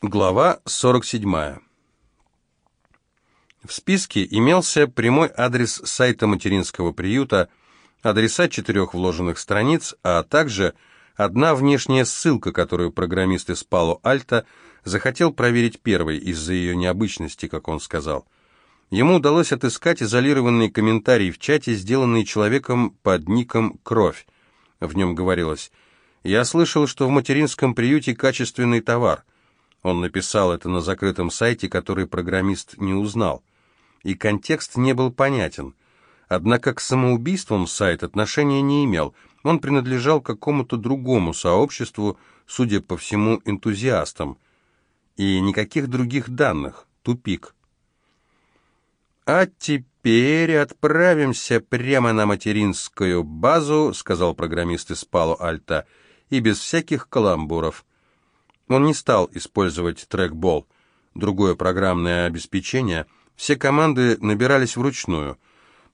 Глава 47. В списке имелся прямой адрес сайта материнского приюта, адреса четырех вложенных страниц, а также одна внешняя ссылка, которую программист из Пало Альта захотел проверить первой из-за ее необычности, как он сказал. Ему удалось отыскать изолированный комментарий в чате, сделанный человеком под ником «Кровь». В нем говорилось «Я слышал, что в материнском приюте качественный товар». Он написал это на закрытом сайте, который программист не узнал. И контекст не был понятен. Однако к самоубийствам сайт отношения не имел. Он принадлежал какому-то другому сообществу, судя по всему, энтузиастам. И никаких других данных. Тупик. «А теперь отправимся прямо на материнскую базу», — сказал программист из Пало-Альта, — «и без всяких каламбуров». Он не стал использовать трекбол, другое программное обеспечение. Все команды набирались вручную.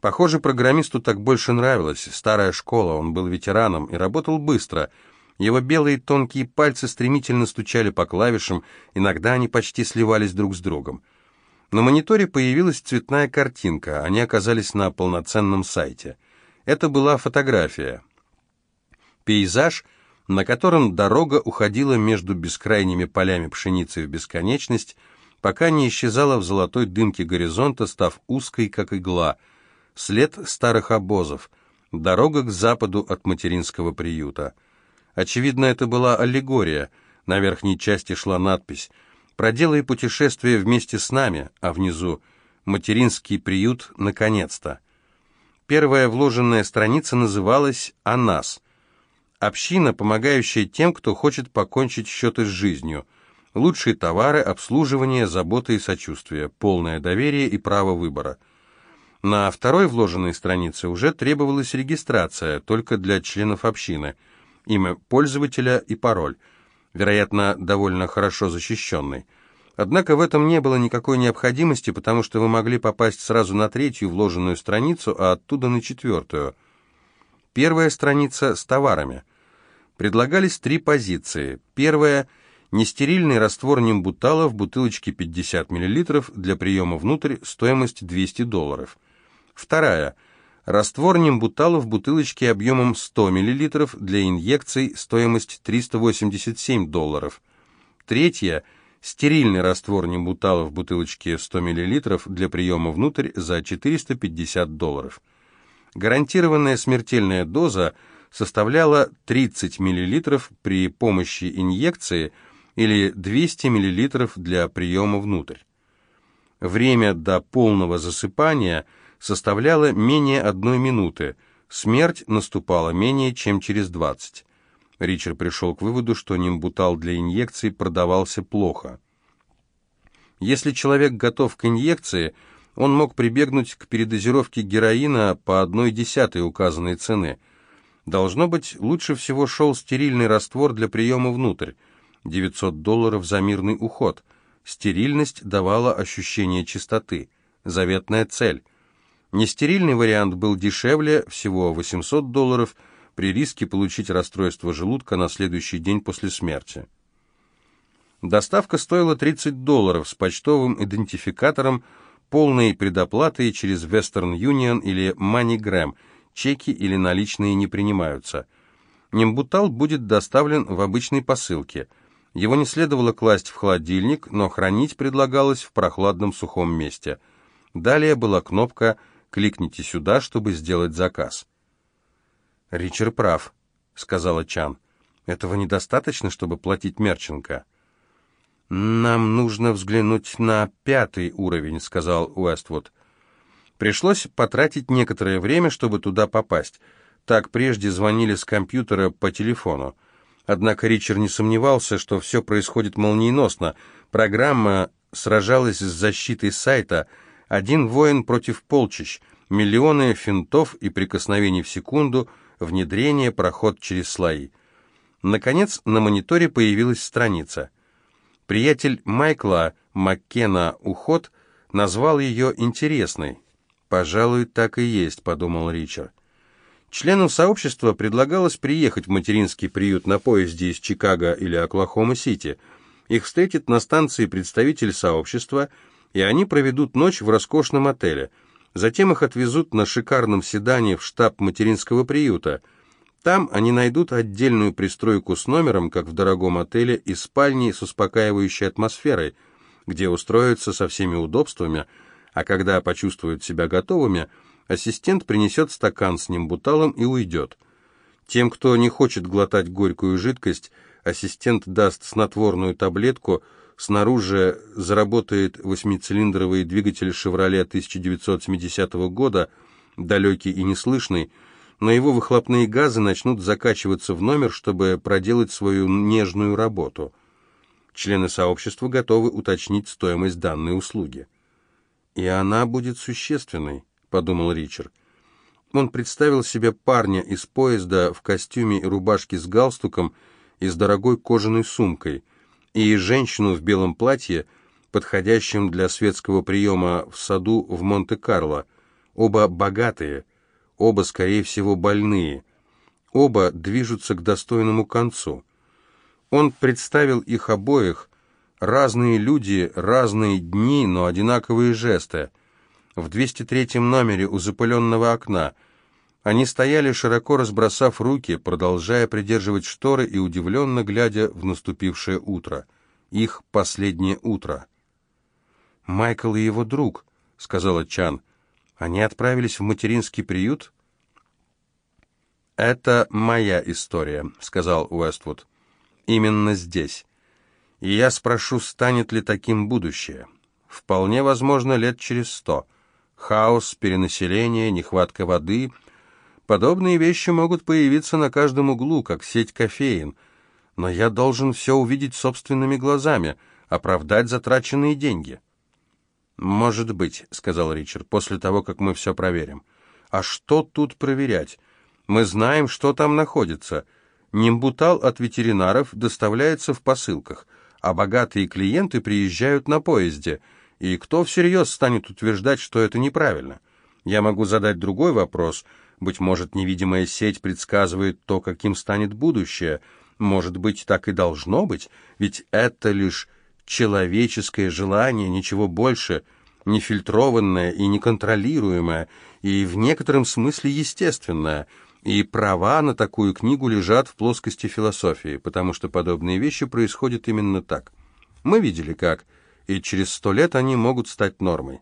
Похоже, программисту так больше нравилось. Старая школа, он был ветераном и работал быстро. Его белые тонкие пальцы стремительно стучали по клавишам, иногда они почти сливались друг с другом. На мониторе появилась цветная картинка, они оказались на полноценном сайте. Это была фотография. Пейзаж — на котором дорога уходила между бескрайними полями пшеницы в бесконечность, пока не исчезала в золотой дымке горизонта, став узкой, как игла. След старых обозов. Дорога к западу от материнского приюта. Очевидно, это была аллегория. На верхней части шла надпись «Проделай путешествие вместе с нами», а внизу «Материнский приют, наконец-то». Первая вложенная страница называлась «О нас». Община, помогающая тем, кто хочет покончить счеты с жизнью. Лучшие товары, обслуживание, забота и сочувствие, полное доверие и право выбора. На второй вложенной странице уже требовалась регистрация, только для членов общины. Имя пользователя и пароль. Вероятно, довольно хорошо защищенный. Однако в этом не было никакой необходимости, потому что вы могли попасть сразу на третью вложенную страницу, а оттуда на четвертую. Первая страница с товарами – Предлагались три позиции. Первая – нестерильный раствор нимбутала в бутылочке 50 мл для приема внутрь, стоимость 200 долларов. Вторая – раствор нимбутала в бутылочке объемом 100 мл для инъекций, стоимость 387 долларов. Третья – стерильный раствор нимбутала в бутылочке 100 мл для приема внутрь за 450 долларов. Гарантированная смертельная доза – составляла 30 мл при помощи инъекции или 200 мл для приема внутрь. Время до полного засыпания составляло менее одной минуты, смерть наступала менее чем через 20. Ричард пришел к выводу, что нимбутал для инъекции продавался плохо. Если человек готов к инъекции, он мог прибегнуть к передозировке героина по одной десятой указанной цены – Должно быть, лучше всего шел стерильный раствор для приема внутрь. 900 долларов за мирный уход. Стерильность давала ощущение чистоты. Заветная цель. Нестерильный вариант был дешевле, всего 800 долларов, при риске получить расстройство желудка на следующий день после смерти. Доставка стоила 30 долларов с почтовым идентификатором, полной предоплатой через Western Union или MoneyGram – чеки или наличные не принимаются. Нимбутал будет доставлен в обычной посылке. Его не следовало класть в холодильник, но хранить предлагалось в прохладном сухом месте. Далее была кнопка «Кликните сюда, чтобы сделать заказ». «Ричард прав», — сказала Чан. «Этого недостаточно, чтобы платить Мерченко». «Нам нужно взглянуть на пятый уровень», — сказал Уэствуд. Пришлось потратить некоторое время, чтобы туда попасть. Так прежде звонили с компьютера по телефону. Однако Ричард не сомневался, что все происходит молниеносно. Программа сражалась с защитой сайта. Один воин против полчищ. Миллионы финтов и прикосновений в секунду, внедрение, проход через слои. Наконец, на мониторе появилась страница. Приятель Майкла Маккена «Уход» назвал ее интересной. «Пожалуй, так и есть», — подумал Ричард. Членам сообщества предлагалось приехать в материнский приют на поезде из Чикаго или Оклахома-Сити. Их встретит на станции представитель сообщества, и они проведут ночь в роскошном отеле. Затем их отвезут на шикарном седане в штаб материнского приюта. Там они найдут отдельную пристройку с номером, как в дорогом отеле, и спальней с успокаивающей атмосферой, где устроятся со всеми удобствами, а когда почувствуют себя готовыми, ассистент принесет стакан с нимбуталом и уйдет. Тем, кто не хочет глотать горькую жидкость, ассистент даст снотворную таблетку, снаружи заработает восьмицилиндровый двигатель «Шевроле» 1970 года, далекий и неслышный, но его выхлопные газы начнут закачиваться в номер, чтобы проделать свою нежную работу. Члены сообщества готовы уточнить стоимость данной услуги. «И она будет существенной», — подумал Ричард. Он представил себе парня из поезда в костюме и рубашке с галстуком и с дорогой кожаной сумкой, и женщину в белом платье, подходящем для светского приема в саду в Монте-Карло. Оба богатые, оба, скорее всего, больные. Оба движутся к достойному концу. Он представил их обоих, разные люди, разные дни, но одинаковые жесты. В 203 номере у запыленного окна они стояли, широко разбросав руки, продолжая придерживать шторы и удивленно глядя в наступившее утро. Их последнее утро. «Майкл и его друг», — сказала Чан. «Они отправились в материнский приют?» «Это моя история», — сказал Уэствуд. «Именно здесь. И я спрошу, станет ли таким будущее. Вполне возможно, лет через сто. Хаос, перенаселение, нехватка воды — Подобные вещи могут появиться на каждом углу, как сеть кофеин. Но я должен все увидеть собственными глазами, оправдать затраченные деньги. «Может быть», — сказал Ричард, — «после того, как мы все проверим». «А что тут проверять? Мы знаем, что там находится. Нимбутал от ветеринаров доставляется в посылках, а богатые клиенты приезжают на поезде. И кто всерьез станет утверждать, что это неправильно? Я могу задать другой вопрос — быть может, невидимая сеть предсказывает то, каким станет будущее. Может быть, так и должно быть, ведь это лишь человеческое желание, ничего больше, нефильтрованное и неконтролируемое, и в некотором смысле естественное. И права на такую книгу лежат в плоскости философии, потому что подобные вещи происходят именно так. Мы видели как, и через сто лет они могут стать нормой.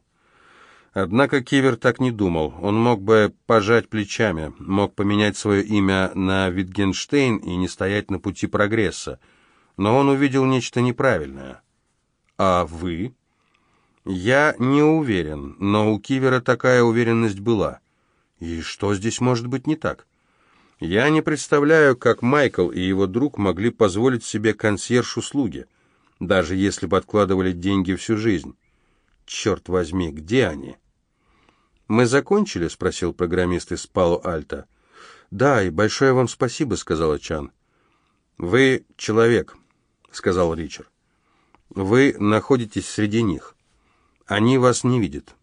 Однако Кивер так не думал. Он мог бы пожать плечами, мог поменять свое имя на Витгенштейн и не стоять на пути прогресса. Но он увидел нечто неправильное. «А вы?» «Я не уверен, но у Кивера такая уверенность была. И что здесь может быть не так?» «Я не представляю, как Майкл и его друг могли позволить себе консьерж-услуги, даже если бы откладывали деньги всю жизнь. Черт возьми, где они?» «Мы закончили?» — спросил программист из Пало-Альто. «Да, и большое вам спасибо», — сказала Чан. «Вы человек», — сказал Ричард. «Вы находитесь среди них. Они вас не видят,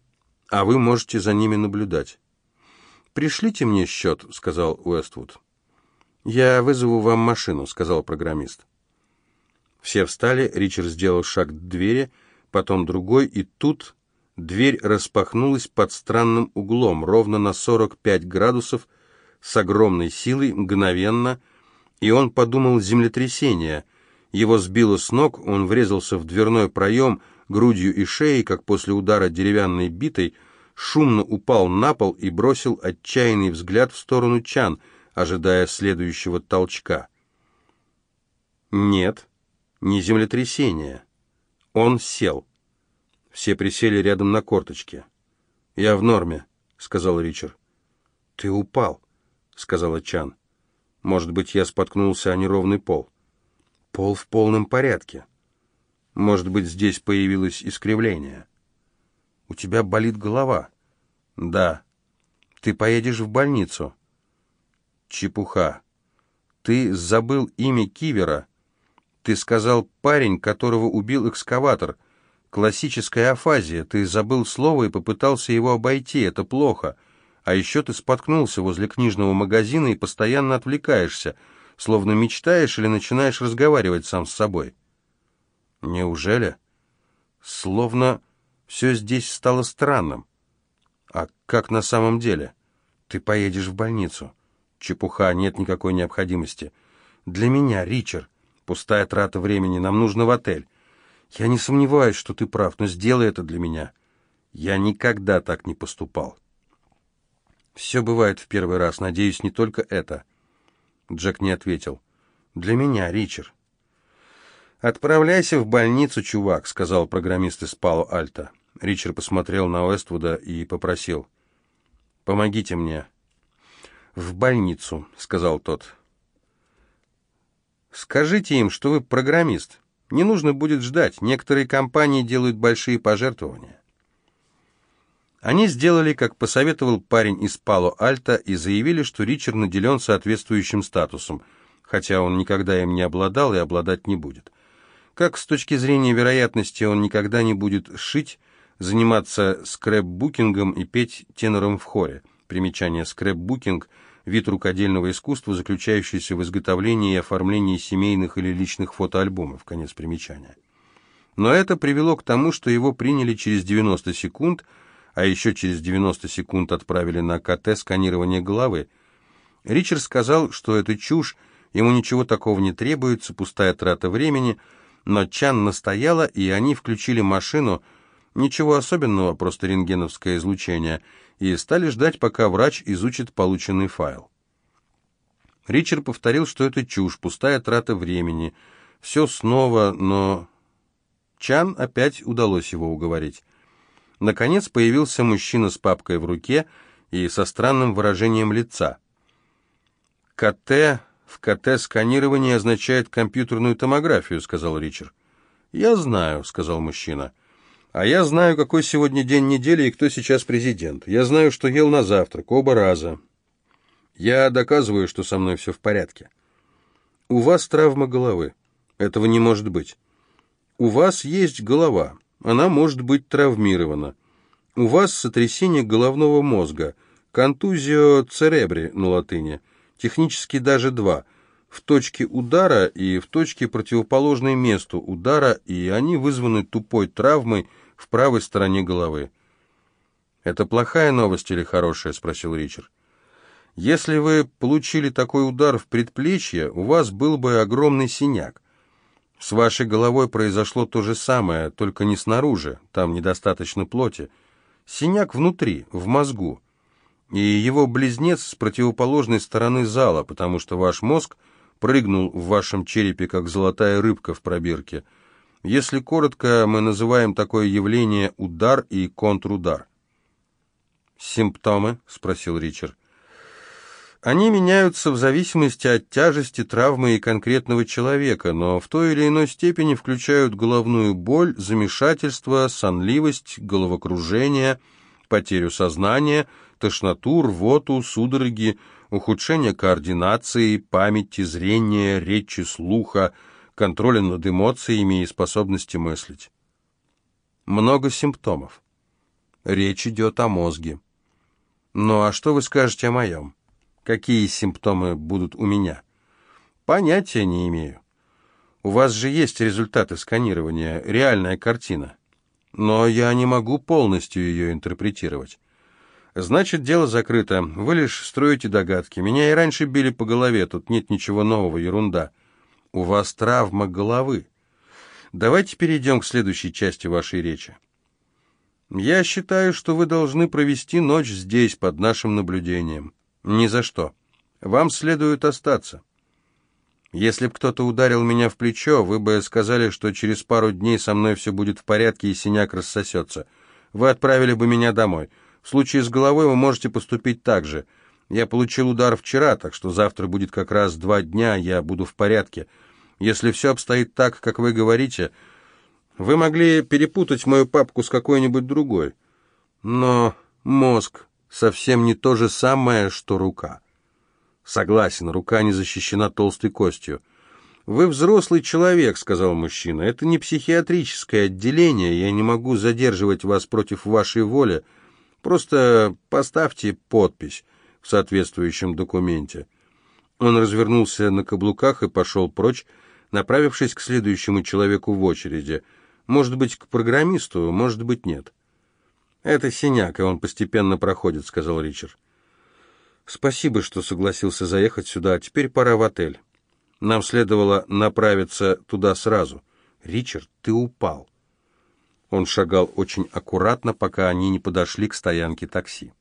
а вы можете за ними наблюдать». «Пришлите мне счет», — сказал Уэствуд. «Я вызову вам машину», — сказал программист. Все встали, Ричард сделал шаг к двери, потом другой, и тут Дверь распахнулась под странным углом, ровно на 45 градусов, с огромной силой, мгновенно, и он подумал землетрясение. Его сбило с ног, он врезался в дверной проем грудью и шеей, как после удара деревянной битой, шумно упал на пол и бросил отчаянный взгляд в сторону Чан, ожидая следующего толчка. Нет, не землетрясение. Он сел. Все присели рядом на корточки. «Я в норме», — сказал Ричард. «Ты упал», — сказала Чан. «Может быть, я споткнулся о неровный пол». «Пол в полном порядке. Может быть, здесь появилось искривление». «У тебя болит голова?» «Да». «Ты поедешь в больницу?» «Чепуха. Ты забыл имя Кивера. Ты сказал парень, которого убил экскаватор». Классическая афазия. Ты забыл слово и попытался его обойти. Это плохо. А еще ты споткнулся возле книжного магазина и постоянно отвлекаешься, словно мечтаешь или начинаешь разговаривать сам с собой. Неужели? Словно все здесь стало странным. А как на самом деле? Ты поедешь в больницу. Чепуха, нет никакой необходимости. Для меня, Ричард, пустая трата времени, нам нужно в отель. Я не сомневаюсь, что ты прав, но сделай это для меня. Я никогда так не поступал. Все бывает в первый раз, надеюсь, не только это. Джек не ответил. Для меня, Ричард. «Отправляйся в больницу, чувак», — сказал программист из Пало-Альто. Ричард посмотрел на Уэствуда и попросил. «Помогите мне». «В больницу», — сказал тот. «Скажите им, что вы программист. Не нужно будет ждать. Некоторые компании делают большие пожертвования». Они сделали, как посоветовал парень из Пало-Альто, и заявили, что Ричард наделен соответствующим статусом, хотя он никогда им не обладал и обладать не будет. Как с точки зрения вероятности он никогда не будет шить, заниматься скрэпбукингом и петь тенором в хоре. Примечание скрэпбукинг – вид рукодельного искусства, заключающийся в изготовлении и оформлении семейных или личных фотоальбомов. Конец примечания. Но это привело к тому, что его приняли через 90 секунд, а еще через 90 секунд отправили на КТ-сканирование головы. Ричард сказал, что это чушь, ему ничего такого не требуется, пустая трата времени – но Чан настояла, и они включили машину, ничего особенного, просто рентгеновское излучение, и стали ждать, пока врач изучит полученный файл. Ричард повторил, что это чушь, пустая трата времени. Все снова, но... Чан опять удалось его уговорить. Наконец появился мужчина с папкой в руке и со странным выражением лица. КТ «В КТ сканирование означает компьютерную томографию», — сказал Ричард. «Я знаю», — сказал мужчина. «А я знаю, какой сегодня день недели и кто сейчас президент. Я знаю, что ел на завтрак, оба раза. Я доказываю, что со мной все в порядке. У вас травма головы. Этого не может быть. У вас есть голова. Она может быть травмирована. У вас сотрясение головного мозга, контузио церебри на латыни технически даже два, в точке удара и в точке противоположной месту удара, и они вызваны тупой травмой в правой стороне головы. «Это плохая новость или хорошая?» — спросил Ричард. «Если вы получили такой удар в предплечье, у вас был бы огромный синяк. С вашей головой произошло то же самое, только не снаружи, там недостаточно плоти. Синяк внутри, в мозгу и его близнец с противоположной стороны зала, потому что ваш мозг прыгнул в вашем черепе, как золотая рыбка в пробирке. Если коротко, мы называем такое явление удар и контрудар. «Симптомы?» — спросил Ричард. Они меняются в зависимости от тяжести травмы и конкретного человека, но в той или иной степени включают головную боль, замешательство, сонливость, головокружение, потерю сознания — тошноту, рвоту, судороги, ухудшение координации, памяти, зрения, речи, слуха, контроля над эмоциями и способности мыслить. Много симптомов. Речь идет о мозге. Ну а что вы скажете о моем? Какие симптомы будут у меня? Понятия не имею. У вас же есть результаты сканирования, реальная картина. Но я не могу полностью ее интерпретировать. Значит, дело закрыто. Вы лишь строите догадки. Меня и раньше били по голове, тут нет ничего нового, ерунда. У вас травма головы. Давайте перейдем к следующей части вашей речи. Я считаю, что вы должны провести ночь здесь, под нашим наблюдением. Ни за что. Вам следует остаться. Если б кто-то ударил меня в плечо, вы бы сказали, что через пару дней со мной все будет в порядке и синяк рассосется. Вы отправили бы меня домой. В случае с головой вы можете поступить так же. Я получил удар вчера, так что завтра будет как раз два дня, я буду в порядке. Если все обстоит так, как вы говорите, вы могли перепутать мою папку с какой-нибудь другой. Но мозг совсем не то же самое, что рука. Согласен, рука не защищена толстой костью. «Вы взрослый человек», — сказал мужчина. «Это не психиатрическое отделение, я не могу задерживать вас против вашей воли». Просто поставьте подпись в соответствующем документе». Он развернулся на каблуках и пошел прочь, направившись к следующему человеку в очереди. Может быть, к программисту, может быть, нет. «Это синяк, и он постепенно проходит», — сказал Ричард. «Спасибо, что согласился заехать сюда, а теперь пора в отель. Нам следовало направиться туда сразу. Ричард, ты упал». Он шагал очень аккуратно, пока они не подошли к стоянке такси.